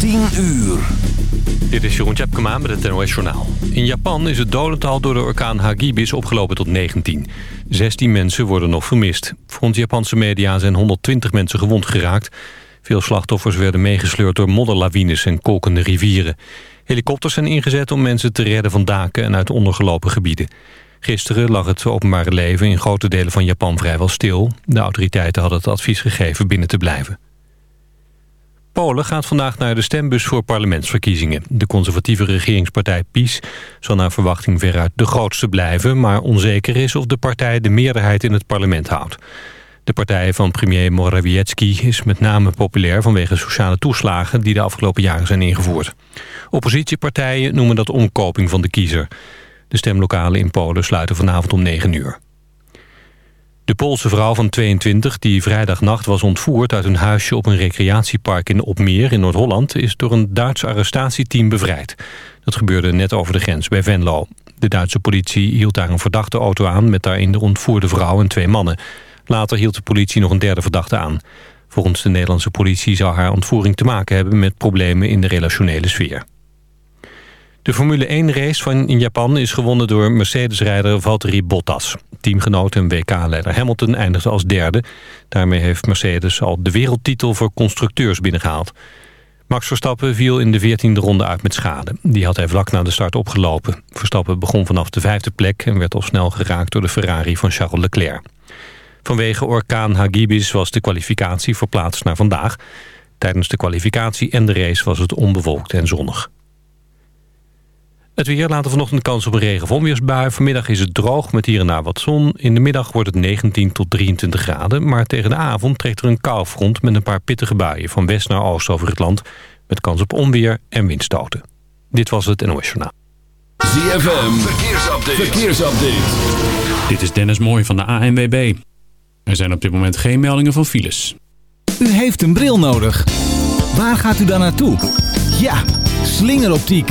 10 uur. Dit is Jeroen Tjepkema met het NOS Journaal. In Japan is het dodental door de orkaan Hagibis opgelopen tot 19. 16 mensen worden nog vermist. Volgens Japanse media zijn 120 mensen gewond geraakt. Veel slachtoffers werden meegesleurd door modderlawines en kolkende rivieren. Helikopters zijn ingezet om mensen te redden van daken en uit ondergelopen gebieden. Gisteren lag het openbare leven in grote delen van Japan vrijwel stil. De autoriteiten hadden het advies gegeven binnen te blijven. Polen gaat vandaag naar de stembus voor parlementsverkiezingen. De conservatieve regeringspartij PiS zal naar verwachting veruit de grootste blijven... maar onzeker is of de partij de meerderheid in het parlement houdt. De partij van premier Morawiecki is met name populair... vanwege sociale toeslagen die de afgelopen jaren zijn ingevoerd. Oppositiepartijen noemen dat omkoping van de kiezer. De stemlokalen in Polen sluiten vanavond om 9 uur. De Poolse vrouw van 22, die vrijdagnacht was ontvoerd uit een huisje op een recreatiepark in Opmeer in Noord-Holland, is door een Duits arrestatieteam bevrijd. Dat gebeurde net over de grens bij Venlo. De Duitse politie hield daar een verdachte auto aan met daarin de ontvoerde vrouw en twee mannen. Later hield de politie nog een derde verdachte aan. Volgens de Nederlandse politie zou haar ontvoering te maken hebben met problemen in de relationele sfeer. De Formule 1-race van in Japan is gewonnen door Mercedes-rijder Valtteri Bottas. Teamgenoot en WK-leider Hamilton eindigde als derde. Daarmee heeft Mercedes al de wereldtitel voor constructeurs binnengehaald. Max Verstappen viel in de 14e ronde uit met schade. Die had hij vlak na de start opgelopen. Verstappen begon vanaf de vijfde plek en werd al snel geraakt door de Ferrari van Charles Leclerc. Vanwege orkaan Hagibis was de kwalificatie verplaatst naar vandaag. Tijdens de kwalificatie en de race was het onbewolkt en zonnig. Het weer later vanochtend kans op een regen- of onweersbui. Vanmiddag is het droog met hier en daar wat zon. In de middag wordt het 19 tot 23 graden. Maar tegen de avond trekt er een koufront met een paar pittige buien... van west naar oost over het land. Met kans op onweer en windstoten. Dit was het NOS Journaal. ZFM, verkeersupdate. verkeersupdate. Dit is Dennis Mooij van de ANWB. Er zijn op dit moment geen meldingen van files. U heeft een bril nodig. Waar gaat u dan naartoe? Ja, slingeroptiek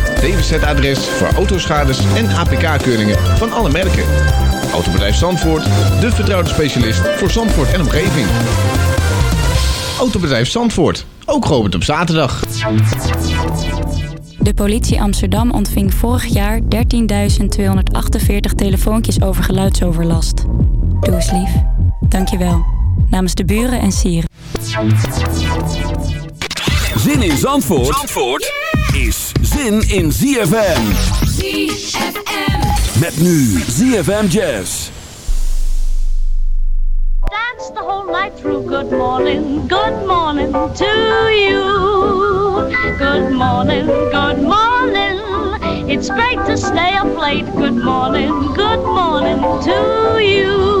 DWZ-adres voor autoschades en APK-keuringen van alle merken. Autobedrijf Zandvoort, de vertrouwde specialist voor Zandvoort en omgeving. Autobedrijf Zandvoort, ook geopend op zaterdag. De politie Amsterdam ontving vorig jaar 13.248 telefoontjes over geluidsoverlast. Doe eens lief. Dankjewel. Namens de buren en sieren. Zin in Zandvoort, Zandvoort is zin in ZFM. ZFM. Met nu ZFM Jazz. Dance the whole night through. Good morning, good morning to you. Good morning, good morning. It's great to stay up late. Good morning, good morning to you.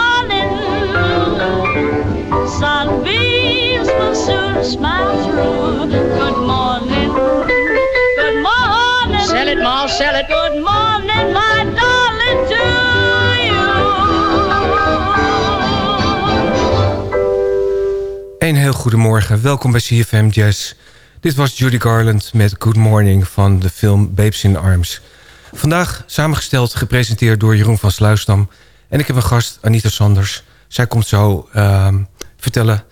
Goedemorgen, welkom bij CFM Jazz. Dit was Judy Garland met Good Morning van de film Babes in Arms. Vandaag samengesteld, gepresenteerd door Jeroen van Sluisdam. En ik heb een gast, Anita Sanders. Zij komt zo uh, vertellen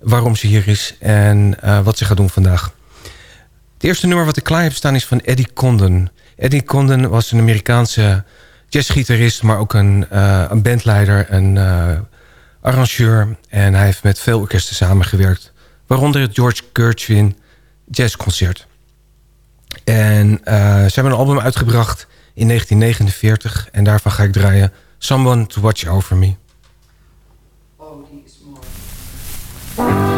waarom ze hier is en uh, wat ze gaat doen vandaag. Het eerste nummer wat ik klaar heb staan is van Eddie Condon. Eddie Condon was een Amerikaanse jazzgitarist... maar ook een, uh, een bandleider, een uh, arrangeur. En hij heeft met veel orkesten samengewerkt. Waaronder het George Gershwin Jazzconcert. En uh, ze hebben een album uitgebracht in 1949. En daarvan ga ik draaien Someone to Watch Over Me. Oh, die is mooi.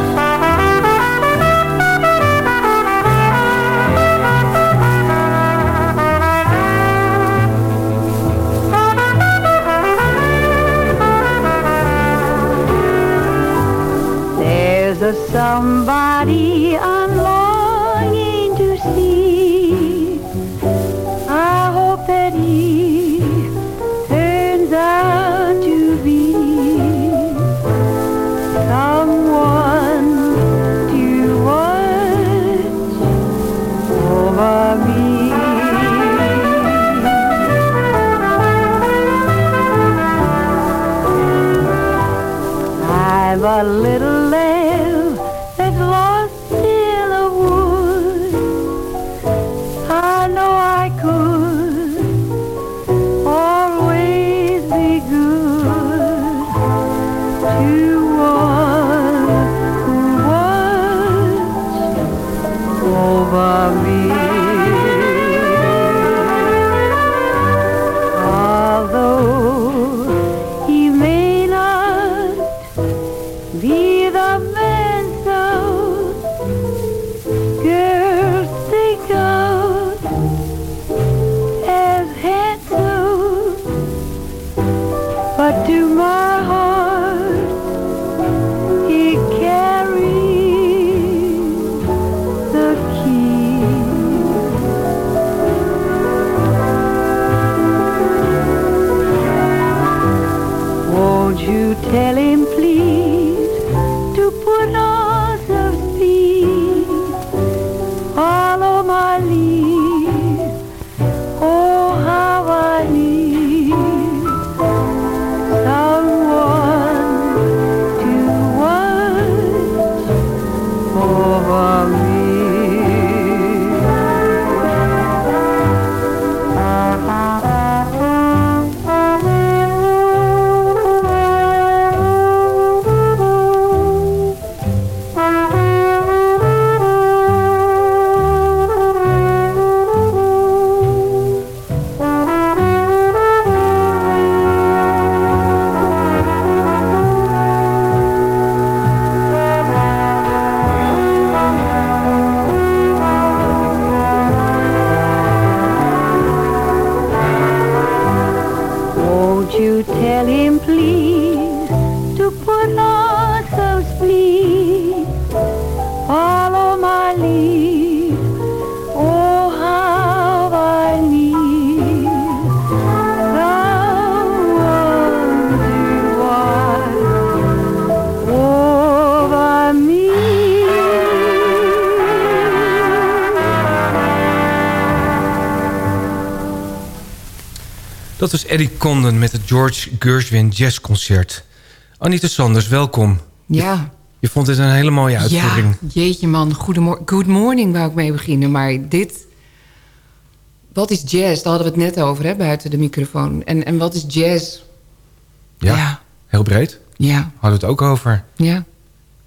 Somebody Dat was Eddie Condon met het George Gershwin Jazzconcert. Anita Sanders, welkom. Ja, Je vond het een hele mooie uitvoering. Ja, jeetje man. Goedemorgen. Good morning wou ik mee beginnen. Maar dit... Wat is jazz? Daar hadden we het net over, hè, buiten de microfoon. En, en wat is jazz? Ja, Ja. heel breed. Ja, Hadden we het ook over. ja,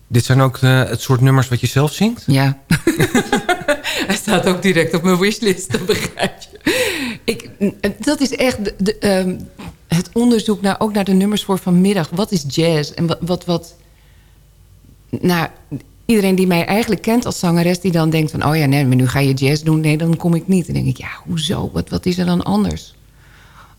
Dit zijn ook de, het soort nummers wat je zelf zingt? ja. Hij staat ook direct op mijn wishlist, dat begrijp je. Ik, dat is echt de, de, ehm, het onderzoek naar, ook naar de nummers voor vanmiddag. Wat is jazz? En wat, wat, wat... Nou, iedereen die mij eigenlijk kent als zangeres... die dan denkt van, oh ja, nee, maar nu ga je jazz doen. Nee, dan kom ik niet. Dan denk ik, ja, hoezo? Wat, wat is er dan anders?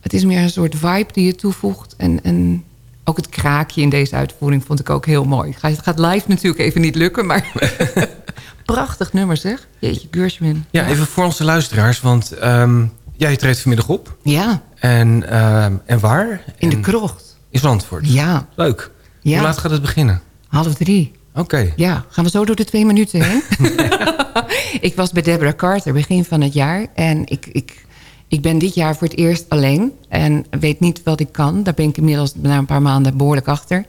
Het is meer een soort vibe die je toevoegt. En, en ook het kraakje in deze uitvoering vond ik ook heel mooi. Het gaat- Het gaat live natuurlijk even niet lukken, maar... Prachtig nummer zeg. Jeetje, Gershwin. Ja, even voor onze luisteraars, want ehm ja, je treedt vanmiddag op. Ja, En, ehm, en waar? in de krocht. In Zandvoort. Ja, Leuk. Ja. Hoe laat gaat het beginnen? half drie. Oké. Ja, gaan we zo door de twee minuten heen? ik was bij Deborah Carter begin van het jaar. En ik, ik, ik ben dit jaar voor het eerst alleen. En weet niet wat ik kan. Daar ben ik inmiddels na een paar maanden behoorlijk achter.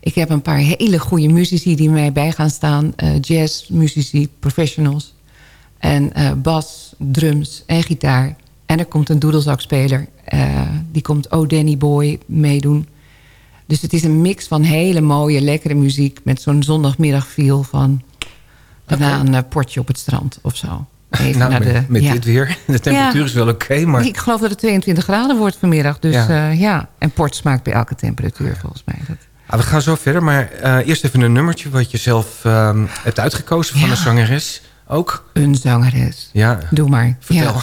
Ik heb een paar hele goede muzici die mij bij gaan staan. eh jazzmuzici, professionals. En eh, bas, drums en gitaar. En er komt een doedelzakspeler. eh, die komt Oh Danny Boy meedoen. Dus het is een mix van hele mooie, lekkere muziek... met zo'n zondagmiddag feel van... daarna een eh, potje op het strand of zo. Even nou, naar met, de, met ja. dit weer. De temperatuur Ja. is wel oké, maar... Ik geloof dat het 22 graden wordt vanmiddag. Dus Ja. ja, ja. en port smaakt bij elke temperatuur volgens mij. Dat... Ah, we gaan zo verder, maar eh, eerst even een nummertje... wat je zelf ehm, hebt uitgekozen van een zangeres ook. Een zangeres. Ja, Doe maar. vertel.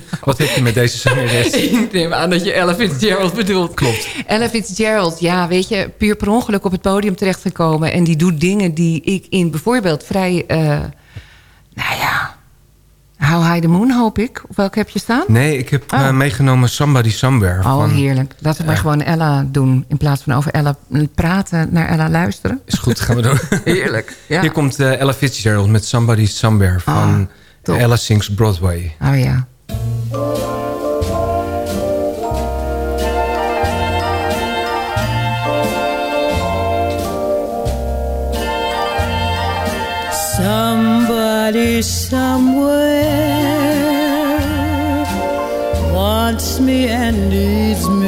Wat heb je met deze zangeres? Ik neem aan dat je Ella Fitzgerald bedoelt. Klopt. Ella Fitzgerald, ja, weet je, puur per ongeluk op het podium terechtgekomen. En die doet dingen die ik in bijvoorbeeld vrij, eh, nou ja, How High the Moon hoop ik. Of welke heb je staan? Nee, ik heb Oh. eh, meegenomen Somebody Somewhere. Oh, van, heerlijk. Laten we maar gewoon Ella doen. In plaats van over Ella praten, naar Ella luisteren. Is goed, gaan we doen. Heerlijk. Ja. Hier komt eh, Ella Fitzgerald met Somebody Somewhere van Ah, top. Ella Sings Broadway. Oh ja. Somebody somewhere wants me and needs me.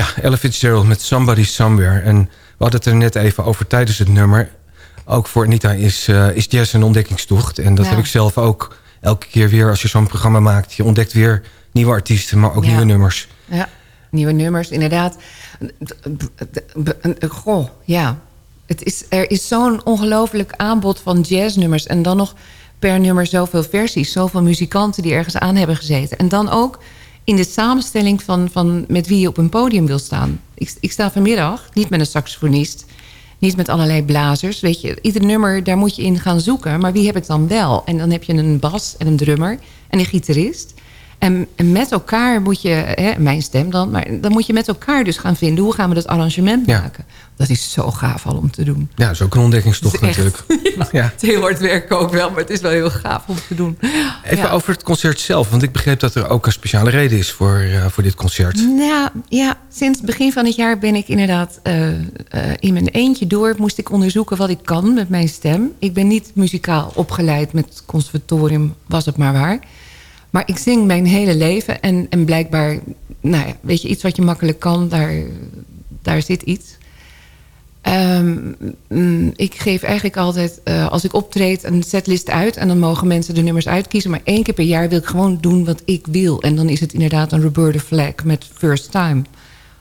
Ja, Ella Fitzgerald met Somebody Somewhere. En we hadden het er net even over tijdens het nummer. Ook voor Anita is, uh, is jazz een ontdekkingstocht. En dat Ja. heb ik zelf ook elke keer weer als je zo'n programma maakt. Je ontdekt weer nieuwe artiesten, maar ook Ja. nieuwe nummers. Ja, nieuwe nummers, inderdaad. Goh, ja. Het is, er is zo'n ongelooflijk aanbod van jazznummers. En dan nog per nummer zoveel versies. Zoveel muzikanten die ergens aan hebben gezeten. En dan ook in de samenstelling van, van met wie je op een podium wil staan. Ik, ik sta vanmiddag niet met een saxofonist. Niet met allerlei blazers. Weet je, ieder nummer, daar moet je in gaan zoeken. Maar wie heb ik dan wel? En dan heb je een bas en een drummer en een gitarist. En, en met elkaar moet je, hè, mijn stem dan... maar dan moet je met elkaar dus gaan vinden... hoe gaan we dat arrangement Ja. maken. Dat is zo gaaf al om te doen. Ja, dat is ook een ontdekkingstocht natuurlijk. Ja. Het is heel hard werken ook wel, maar het is wel heel gaaf om te doen. Even Ja. over het concert zelf. Want ik begreep dat er ook een speciale reden is voor, eh, voor dit concert. Nou, ja, sinds begin van het jaar ben ik inderdaad eh, eh, in mijn eentje door. Moest ik onderzoeken wat ik kan met mijn stem. Ik ben niet muzikaal opgeleid met het conservatorium, was het maar waar. Maar ik zing mijn hele leven en, en blijkbaar, nou ja, weet je, iets wat je makkelijk kan, daar, daar zit iets. Ehm, mm, ik geef eigenlijk altijd, eh, als ik optreed, een setlist uit. En dan mogen mensen de nummers uitkiezen. Maar één keer per jaar wil ik gewoon doen wat ik wil. En dan is het inderdaad een Roberta Flack met First Time.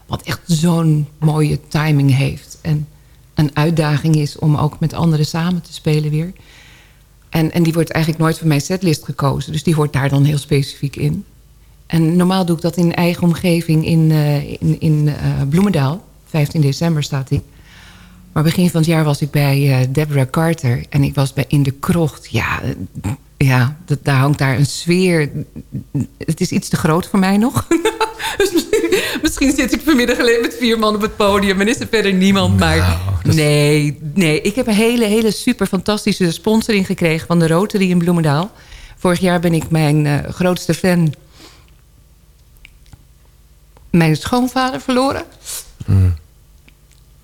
Wat echt zo'n mooie timing heeft. En een uitdaging is om ook met anderen samen te spelen weer. En, en die wordt eigenlijk nooit van mijn setlist gekozen. Dus die hoort daar dan heel specifiek in. En normaal doe ik dat in eigen omgeving in, eh, in, in eh, Bloemendaal. 15 december staat die. Maar begin van het jaar was ik bij eh, Deborah Carter. En ik was bij In de Krocht. Ja, eh, ja dat, daar hangt daar een sfeer. Het is iets te groot voor mij nog. Dus misschien, zit ik vanmiddag alleen met vier man op het podium... en is er verder niemand. Maar nee, nee, ik heb een hele, hele super fantastische sponsoring gekregen... van de Rotary in Bloemendaal. Vorig jaar ben ik mijn eh, grootste fan... mijn schoonvader verloren.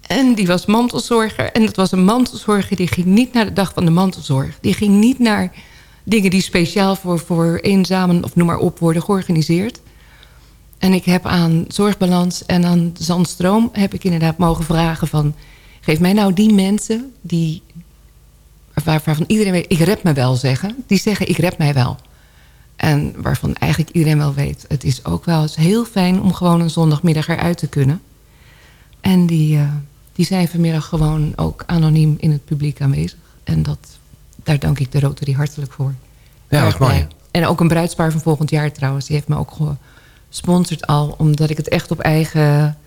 En die was mantelzorger. En dat was een mantelzorger die ging niet naar de dag van de mantelzorg. Die ging niet naar dingen die speciaal voor, voor eenzamen of noem maar op worden georganiseerd. En ik heb aan Zorgbalans en aan Zandstroom heb ik inderdaad mogen vragen van... geef mij nou die mensen die, waar- waarvan iedereen weet... ik red me wel zeggen. Die zeggen ik red mij wel. En waarvan eigenlijk iedereen wel weet... het is ook wel eens heel fijn om gewoon een zondagmiddag eruit te kunnen. En die, eh, die zijn vanmiddag gewoon ook anoniem in het publiek aanwezig. En dat, daar dank ik de Rotary hartelijk voor. Ja, dat is mooi. En ook een bruidspaar van volgend jaar trouwens. Die heeft me ook gesponsord al. Omdat ik het echt op eigen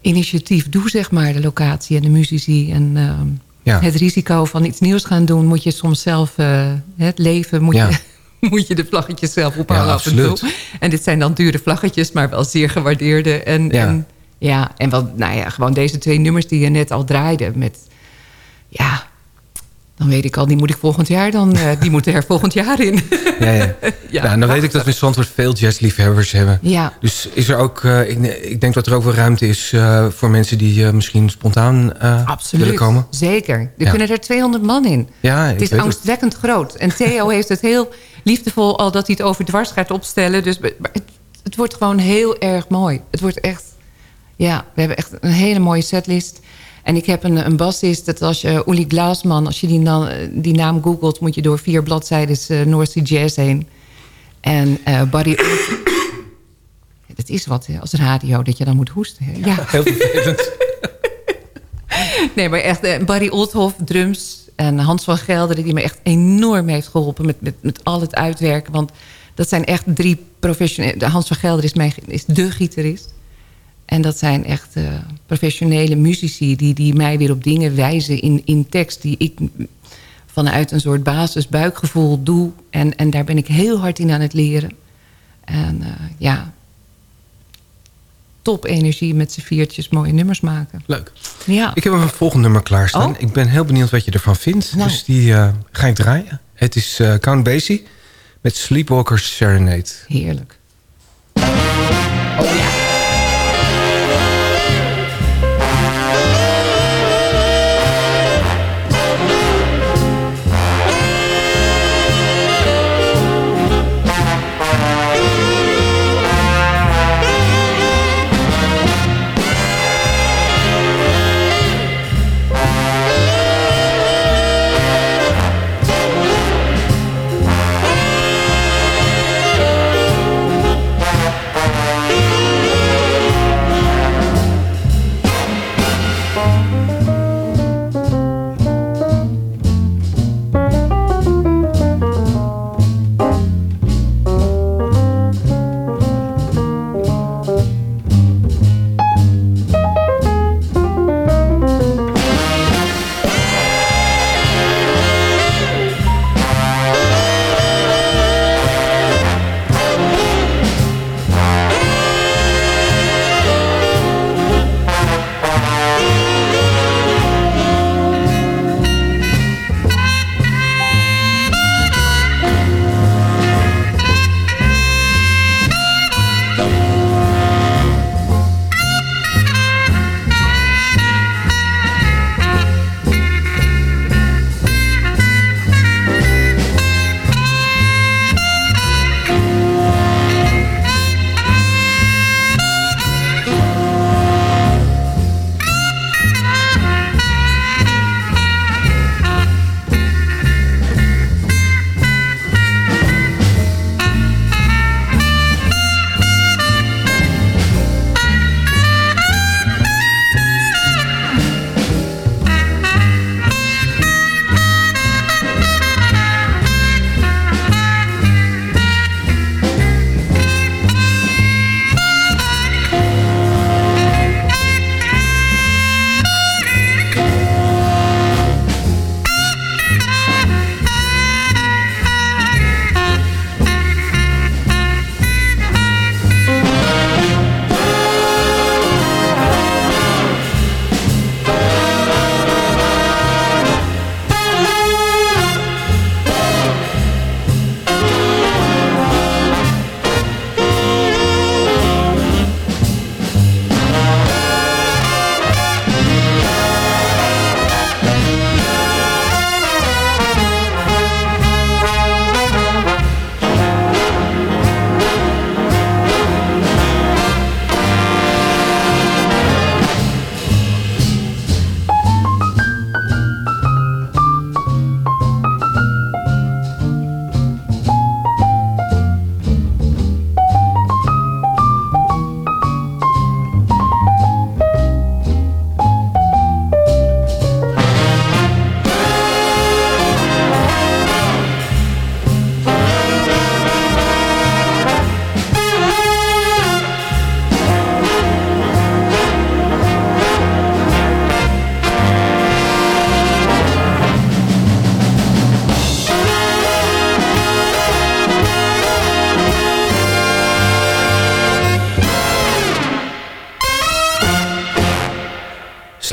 initiatief doe, zeg maar. De locatie en de muzici. En ehm, Ja. het risico van iets nieuws gaan doen... moet je soms zelf eh, het leven... Moet Ja. je, moet je de vlaggetjes zelf ophangen Ja, af en toe. En dit zijn dan dure vlaggetjes, maar wel zeer gewaardeerde. En Ja. en, ja, en wel, nou ja, gewoon deze twee nummers die je net al draaide. Met, ja, dan weet ik al, die moet ik volgend jaar dan, eh, die moeten er volgend jaar in. Ja, ja. ja, en dan weet ik dat we in Zandvoort veel jazzliefhebbers hebben. Ja. Dus is er ook, eh, ik, ik denk dat er ook wel ruimte is eh, voor mensen die misschien spontaan willen komen. zeker. Er Ja. kunnen er 200 man in. Ja, ik het is het. angstwekkend groot. En Theo heeft het heel liefdevol al dat hij het over dwars gaat opstellen. Dus maar het, het wordt gewoon heel erg mooi. Het wordt echt, ja, we hebben echt een hele mooie setlist. En ik heb een, een bassist, dat als je Uli Glaasman, als je die, na- die naam googelt, moet je door vier bladzijden uh, North Sea Jazz heen. En eh Barry. Het is wat hè, als radio dat je dan moet hoesten. hè. Ja, Heel vervelend. Nee, maar echt eh, Barry Oldhoff, drums. En Hans van Gelderen, die me echt enorm heeft geholpen met, met, met al het uitwerken. Want dat zijn echt drie professionele... Hans van Gelderen is, mijn, is de gitarist. En dat zijn echt eh, professionele muzici... Die, die mij weer op dingen wijzen in, in tekst... die ik vanuit een soort basis-buikgevoel doe. En, en daar ben ik heel hard in aan het leren. En eh, ja, top energie met z'n viertjes mooie nummers maken. Leuk. Ja. Ik heb een volgende nummer klaarstaan. Oh. Ik ben heel benieuwd wat je ervan vindt. Nou. Dus die eh, ga ik draaien. Het is eh, Count Basie met Sleepwalker's Serenade. Heerlijk. Thank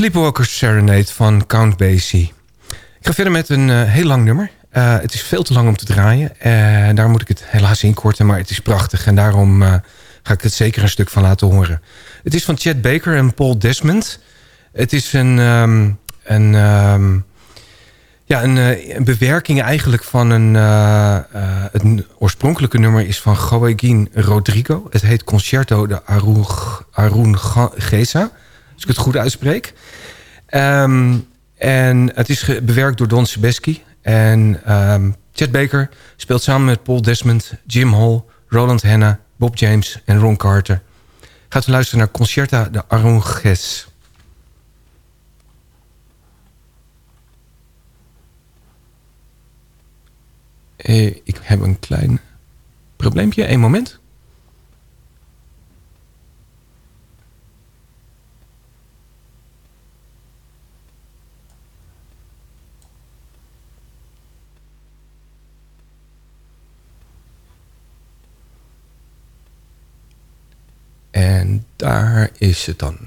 Sleepwalkers Serenade van Count Basie. Ik ga verder met een uh, heel lang nummer. Uh, het is veel te lang om te draaien. En daar moet ik het helaas inkorten, maar het is prachtig. En daarom uh, ga ik het zeker een stuk van laten horen. Het is van Chet Baker en Paul Desmond. Het is een, um, een, um, ja, een, een, bewerking eigenlijk van een... het oorspronkelijke nummer is van Joaquin Rodrigo. Het heet Concerto de Arun, Arun Geza als ik het goed uitspreek. Um, en het is bewerkt door Don Sebeski. En um, Baker speelt samen met Paul Desmond, Jim Hall, Roland Hanna, Bob James en Ron Carter. Gaat u luisteren naar Concerta de Aranges. Eh, ik heb een klein probleempje. Eén moment. En daar is het dan.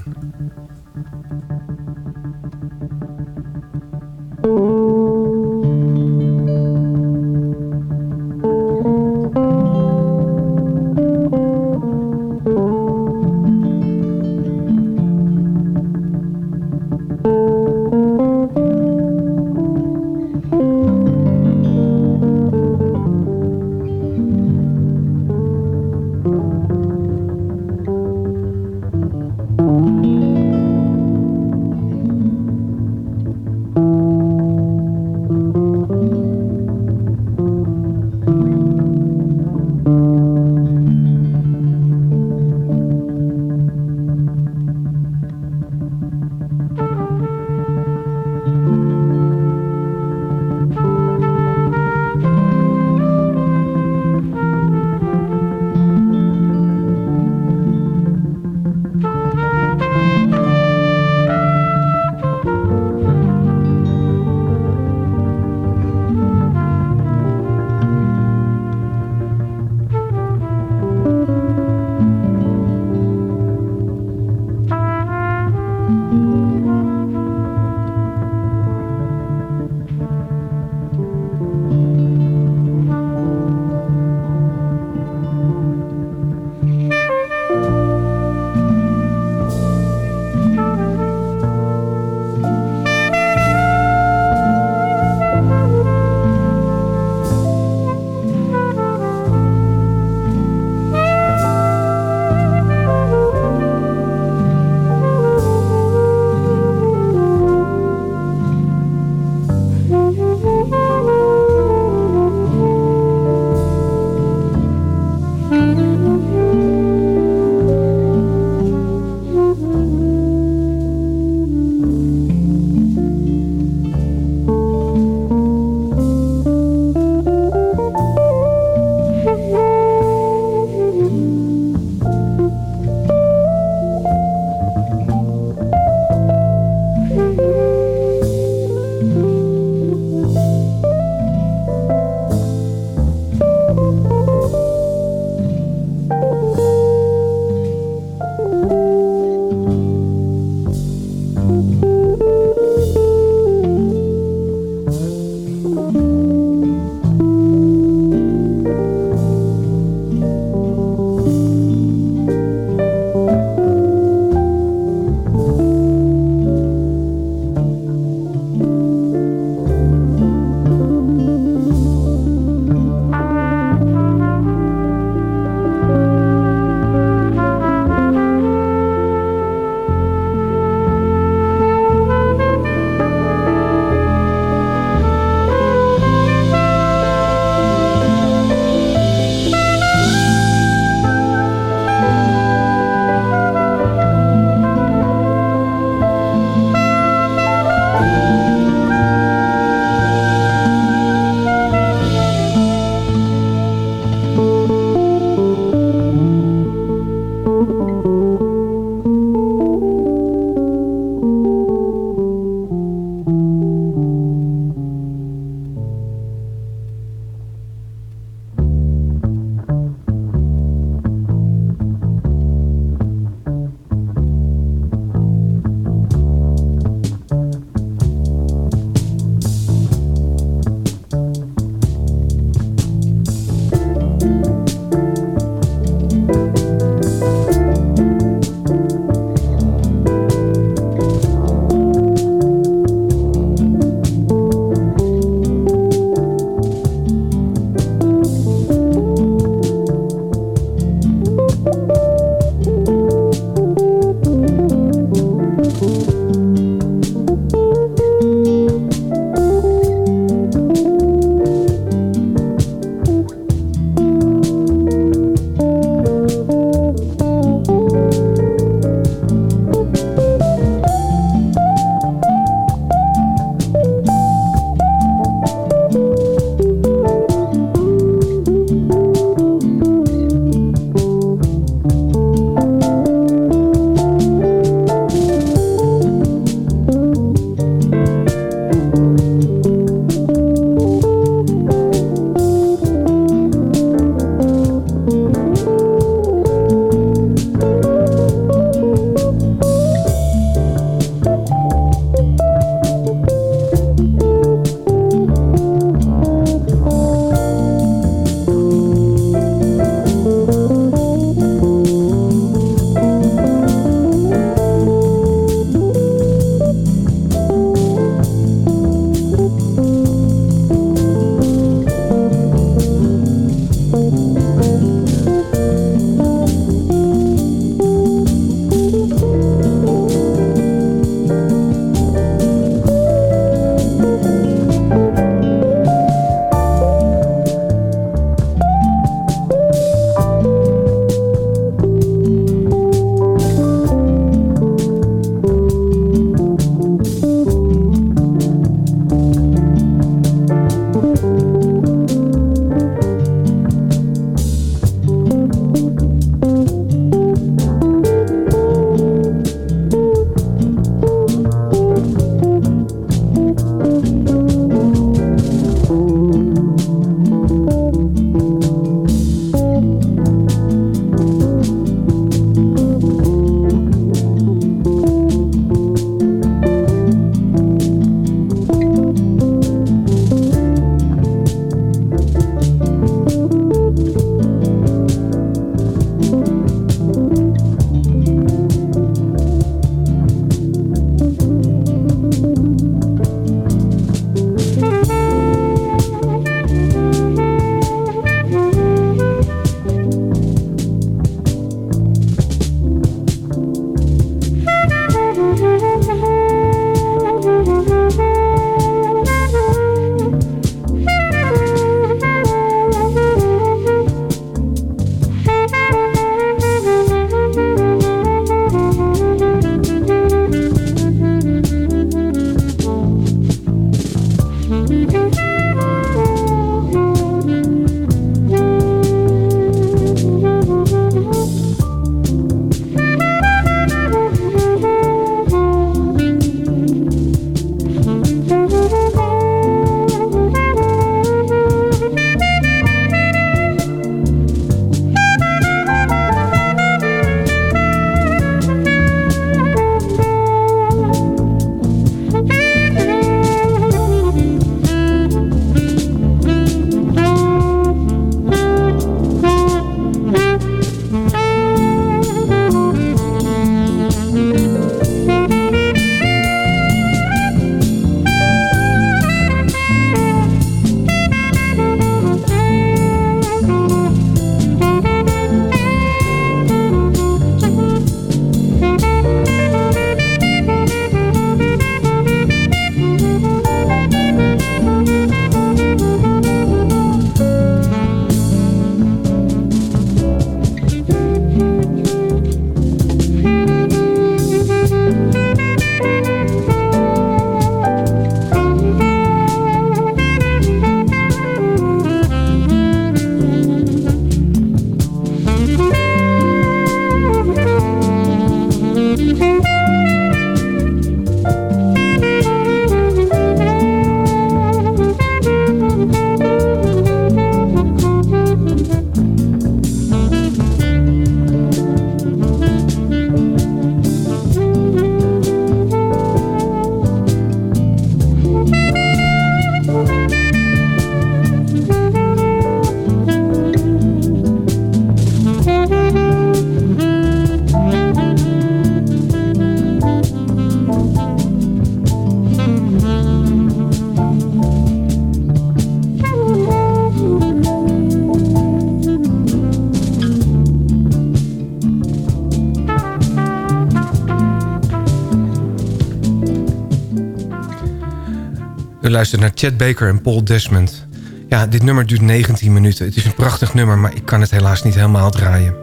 U luistert naar Chad Baker en Paul Desmond. Ja, dit nummer duurt 19 minuten. Het is een prachtig nummer, maar ik kan het helaas niet helemaal draaien.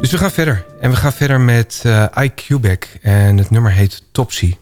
Dus we gaan verder. En we gaan verder met uh, iQback. En het nummer heet Topsy.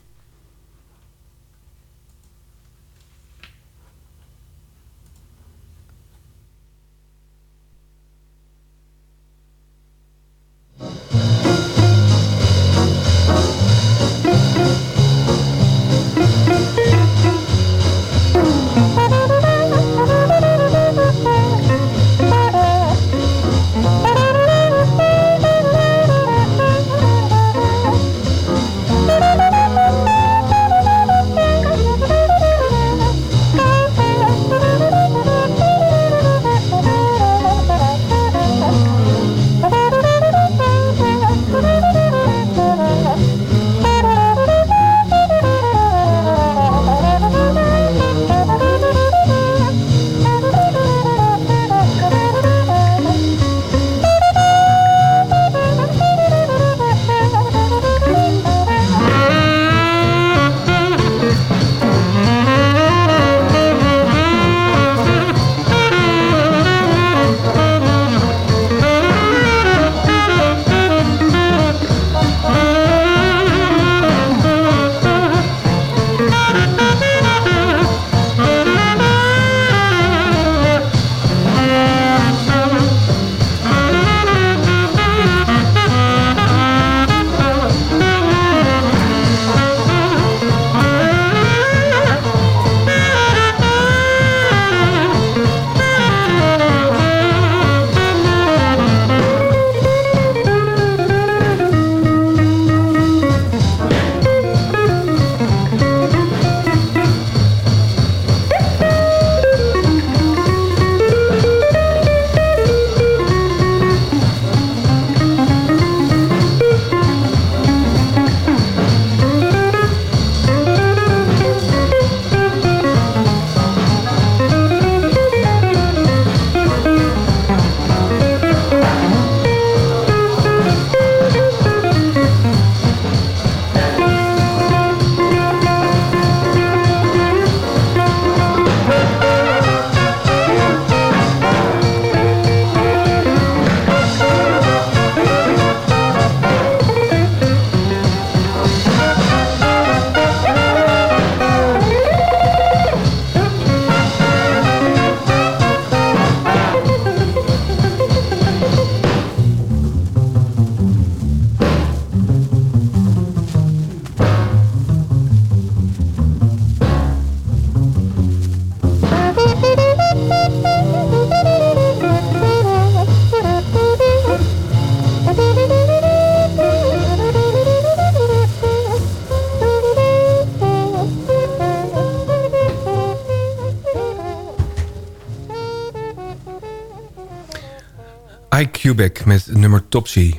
Quebec met het nummer Topsy.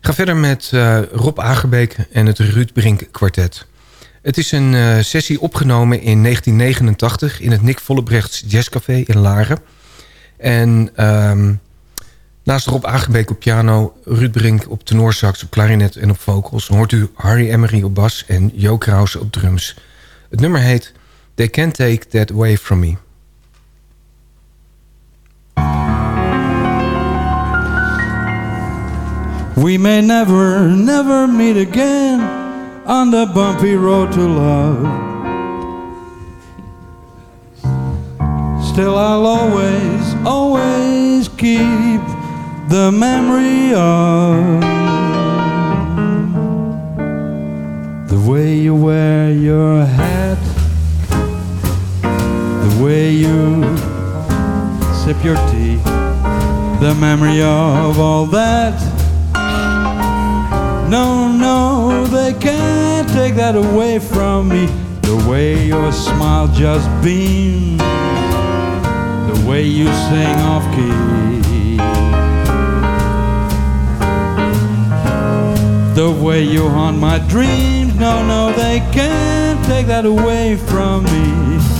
ga verder met uh, Rob Agerbeek en het Ruud Brink kwartet. Het is een uh, sessie opgenomen in 1989 in het Nick Vollebrechts Jazzcafé in Laren. En um, naast Rob Agerbeek op piano, Ruud Brink op tenorsax, op klarinet en op vocals... hoort u Harry Emery op bas en Jo Krause op drums. Het nummer heet They Can't Take That Away From Me. We may never, never meet again on the bumpy road to love. Still, I'll always, always keep the memory of the way you wear your hat, the way you sip your tea, the memory of all that no, no, they can't take that away from me. The way your smile just beams, the way you sing off key, the way you haunt my dreams. No, no, they can't take that away from me.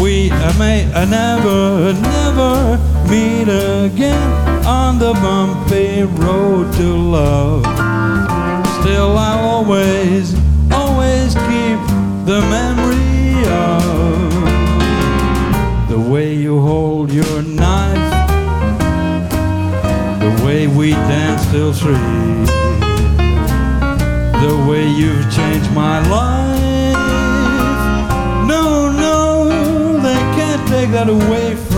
We may never, never meet again on the bumpy road to love. Still, I always, always keep the memory of the way you hold your knife, the way we danced till three, the way you've changed my life. That away from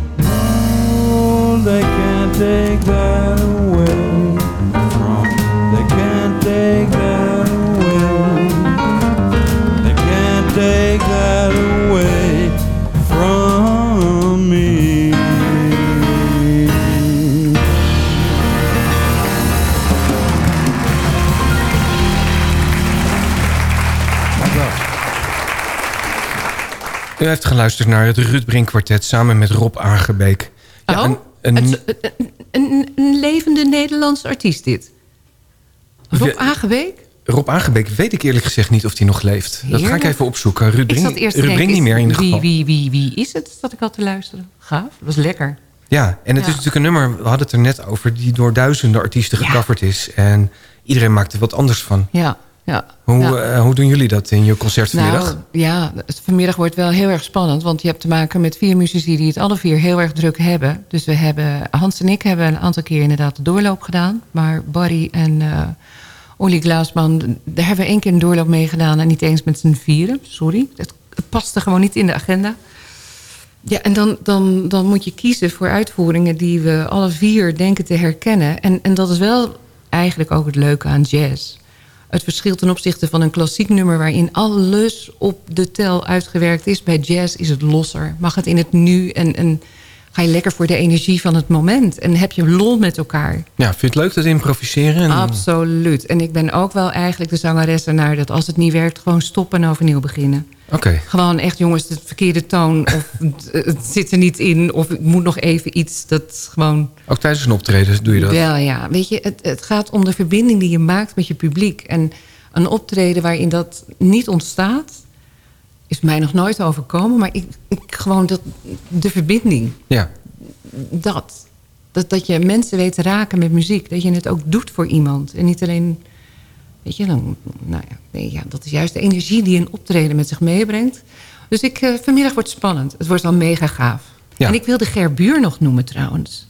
No, they can't take that away from me. They can't take that away. They can't take that away from me. U heeft geluisterd naar het Ruud Brink kwartet samen met Rob Aangebeek. Ja, Oh, een, een, het- een, levende Nederlandse artiest dit. Rob Aangebeek? Rob Aangebeek weet ik eerlijk gezegd niet of hij nog leeft. Dat ga ik even opzoeken. Brink denken, niet meer in ieder wie, geval. Wie, wie, wie is het dat ik al te luisteren? Gaaf, dat was lekker. Ja, en het Ja. is natuurlijk een nummer, we hadden het er net over... die door duizenden artiesten gecoverd is. En iedereen maakt er wat anders van. Ja, ja. Hoe, ja. eh, hoe doen jullie dat in je concert vanmiddag? Nou, ja, het vanmiddag wordt wel heel erg spannend. Want je hebt te maken met vier muzici die het alle vier heel erg druk hebben. Dus we hebben, Hans en ik hebben een aantal keer inderdaad de doorloop gedaan. Maar Barry en eh Olly Glaasman, daar hebben we één keer een doorloop mee gedaan. En niet eens met z'n vieren, sorry. Het, het paste gewoon niet in de agenda. Ja, en dan, dan, dan moet je kiezen voor uitvoeringen die we alle vier denken te herkennen. En, en dat is wel eigenlijk ook het leuke aan jazz. Het verschil ten opzichte van een klassiek nummer... waarin alles op de tel uitgewerkt is. Bij jazz is het losser. Mag het in het nu en, en ga je lekker voor de energie van het moment. En heb je lol met elkaar. Ja, vind je het leuk dat improviseren? En... Absoluut. En ik ben ook wel eigenlijk de zangeres ernaar... dat als het niet werkt, gewoon stoppen en overnieuw beginnen. Oké. Gewoon echt, jongens, de verkeerde toon. Of het zit er niet in. Of ik moet nog even iets. Dat gewoon... Ook tijdens een optreden doe je dat? Wel, ja. Weet je, het, het gaat om de verbinding die je maakt met je publiek. En een optreden waarin dat niet ontstaat... is mij nog nooit overkomen. Maar ik, ik gewoon dat, de verbinding. Ja. Dat. dat. Dat je mensen weet te raken met muziek. Dat je het ook doet voor iemand. En niet alleen... Weet je, dan, nou ja, nee, ja, dat is juist de energie die een optreden met zich meebrengt. Dus ik, eh, vanmiddag wordt spannend. Het wordt al mega gaaf. Ja. En ik wilde Ger Buur nog noemen trouwens.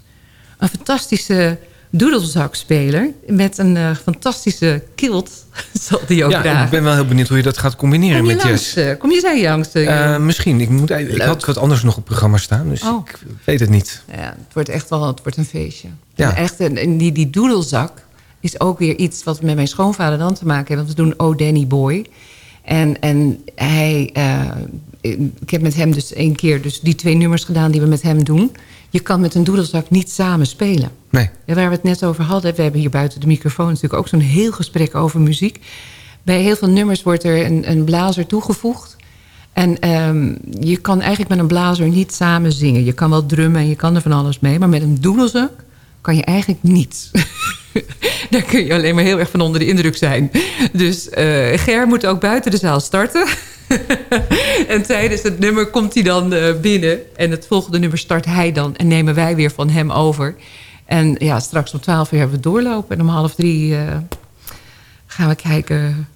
Een fantastische doedelzakspeler met een eh, fantastische kilt zal die ook Ja, dragen. ik ben wel heel benieuwd hoe je dat gaat combineren Kom je met langs, jazz. eh, Kom je zij langs? eh, misschien. Ik, moet, ik had wat anders nog op het programma staan, dus Oh. ik weet het niet. Ja, het wordt echt wel het wordt een feestje. Ja. En echt, en die, die doedelzak is ook weer iets wat met mijn schoonvader dan te maken heeft. Want we doen Oh Danny Boy. En, en hij, eh, ik heb met hem dus één keer dus die twee nummers gedaan die we met hem doen. Je kan met een doedelzak niet samen spelen. Nee. Waar we het net over hadden, we hebben hier buiten de microfoon natuurlijk ook zo'n heel gesprek over muziek. Bij heel veel nummers wordt er een, een blazer toegevoegd. En ehm, je kan eigenlijk met een blazer niet samen zingen. Je kan wel drummen en je kan er van alles mee. Maar met een doedelzak kan je eigenlijk niets. Daar kun je alleen maar heel erg van onder de indruk zijn. Dus eh, Ger moet ook buiten de zaal starten. en tijdens het nummer komt hij dan eh, binnen. En het volgende nummer start hij dan. En nemen wij weer van hem over. En ja, straks om twaalf uur hebben we doorlopen. En om half drie eh, gaan we kijken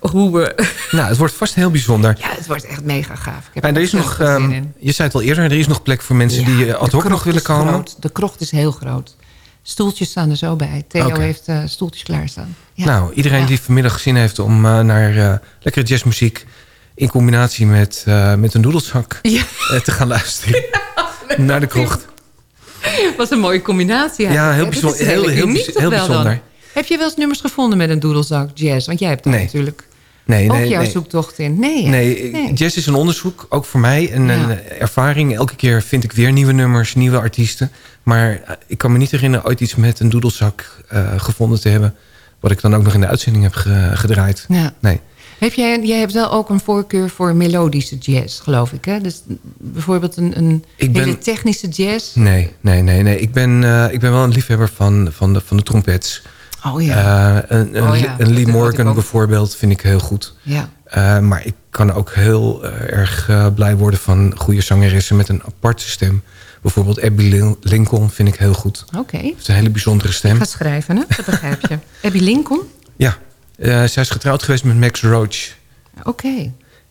hoe we... Nou, het wordt vast heel bijzonder. Ja, het wordt echt mega gaaf. Ik heb En er is nog, in. je zei het al eerder, er is nog plek voor mensen die eh, ad hoc nog willen komen. groot. De krocht is heel groot. Stoeltjes staan er zo bij. Theo heeft stoeltjes klaarstaan. Ja. Nou, iedereen Ja. die vanmiddag zin heeft om naar lekkere jazzmuziek... in combinatie met, eh, met een doedelzak Ja. eh, te gaan luisteren. naar de krocht. Wat een mooie combinatie. Ja, heel bijzonder. is Heel, heel, uniek heel dan? bijzonder. Heb je wel eens nummers gevonden met een doedelzak jazz? Want jij hebt dat Nee. natuurlijk Nee, ook nee, jouw nee. zoektocht in. Nee? Nee, jazz is een onderzoek, ook voor mij. En Ja. een ervaring. Elke keer vind ik weer nieuwe nummers, nieuwe artiesten. Maar eh, ik kan me niet herinneren ooit iets met een doedelzak eh, gevonden te hebben... wat ik dan ook nog in de uitzending heb ge- gedraaid. Ja. Nee. Heb jij, jij hebt wel ook een voorkeur voor melodische jazz, geloof ik. Hè? Dus bijvoorbeeld een, een ben- hele technische jazz. Nee, nee, nee. nee. Ik, ben, eh, ik ben wel een liefhebber van, van, de, van de trompets. Oh ja. Eh, een, een, Oh ja, een Lee Morgan ook. bijvoorbeeld vind ik heel goed. Ja. Eh, maar ik kan ook heel erg blij worden van goede zangeressen met een aparte stem. Bijvoorbeeld Abby Lin- Lincoln vind ik heel goed. Oké. heeft een hele bijzondere stem. Ga schrijven, hè? Dat begrijp je. Abby Lincoln? Ja, zij is getrouwd geweest met Max Roach, Oké.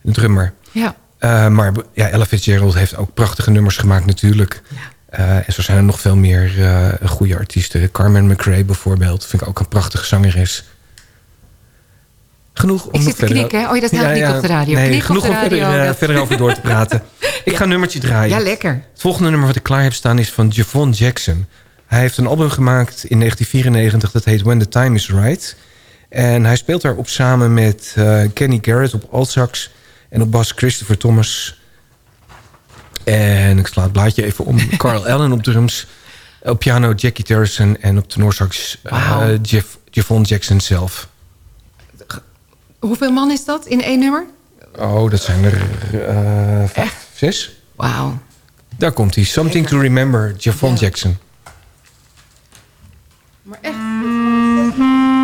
een drummer. Ja. Eh, maar ja, Ella Fitzgerald heeft ook prachtige nummers gemaakt natuurlijk. Eh, en zo zijn er nog veel meer eh, goede artiesten. Carmen McRae bijvoorbeeld, vind ik ook een prachtige zangeres. Genoeg om Ik zit te knikken. Oh, dat gaat niet op de radio. Nee, Knik genoeg om verder, radio, eh, dat- verder over door te praten. Ik ga een nummertje draaien. Ja, lekker. Het volgende nummer wat ik klaar heb staan is van Javon Jackson. Hij heeft een album gemaakt in 1994, dat heet When the Time is Right. En hij speelt daarop samen met eh, Kenny Garrett op altsax... en op bas Christopher Thomas. En ik sla het blaadje even om. Carl Allen op drums. Op piano Jackie Terrison en op tenorsax eh Wauw. Jeff, Javon Jackson zelf. Hoeveel man is dat in één nummer? Oh, dat zijn er eh, vijf, zes. Wauw. Daar komt hij. Something to Remember, Javon Jackson. Maar echt.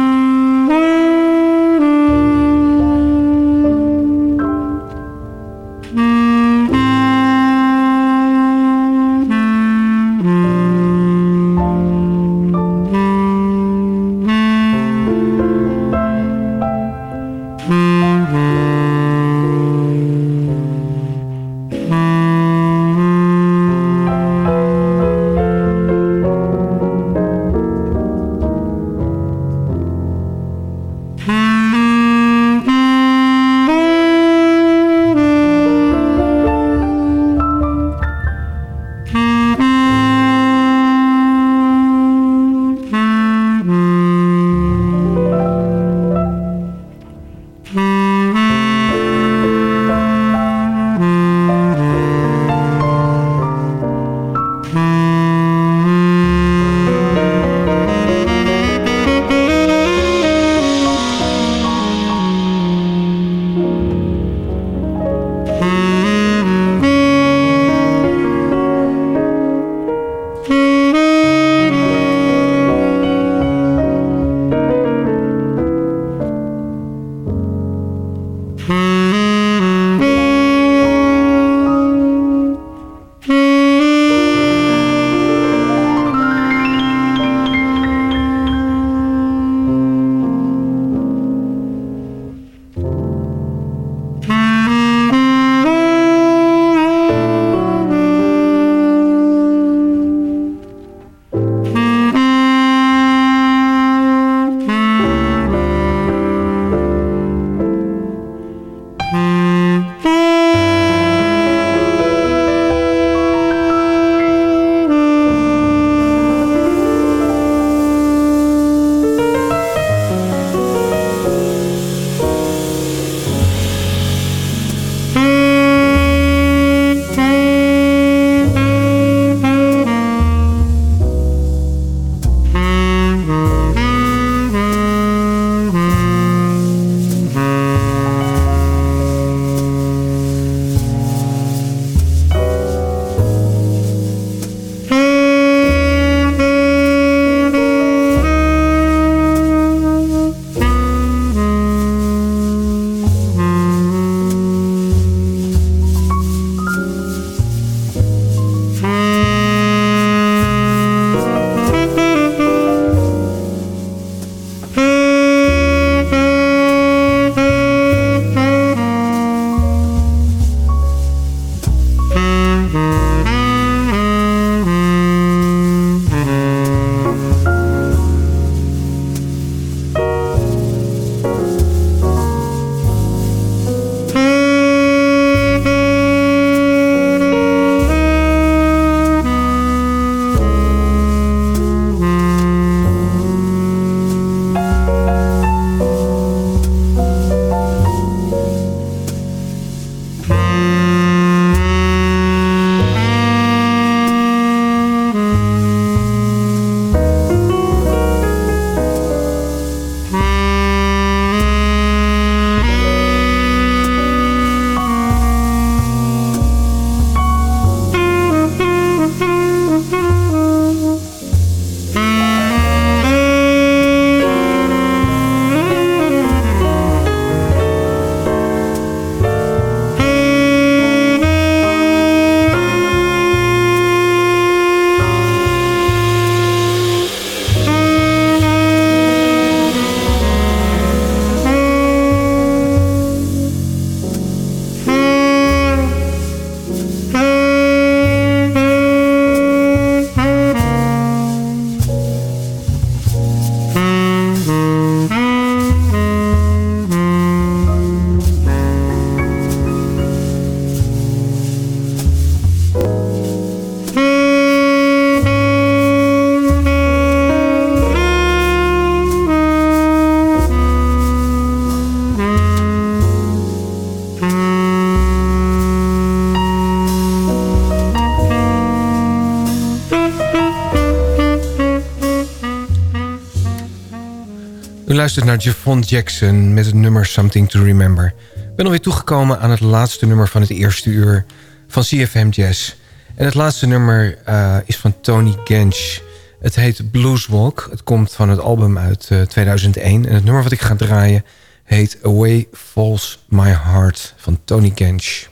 Luistert naar Javon Jackson met het nummer Something to Remember. Ik ben alweer toegekomen aan het laatste nummer van het eerste uur van CFM Jazz. En het laatste nummer uh, is van Tony Gensch. Het heet Blueswalk. Het komt van het album uit uh, 2001. En het nummer wat ik ga draaien heet Away Falls My Heart van Tony Gensch.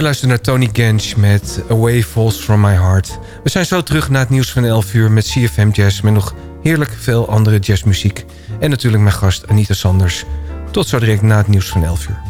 We luisteren naar Tony Gensch met Away Falls From My Heart. We zijn zo terug na het nieuws van 11 uur met CFM Jazz... met nog heerlijk veel andere jazzmuziek. En natuurlijk mijn gast Anita Sanders. Tot zo direct na het nieuws van 11 uur.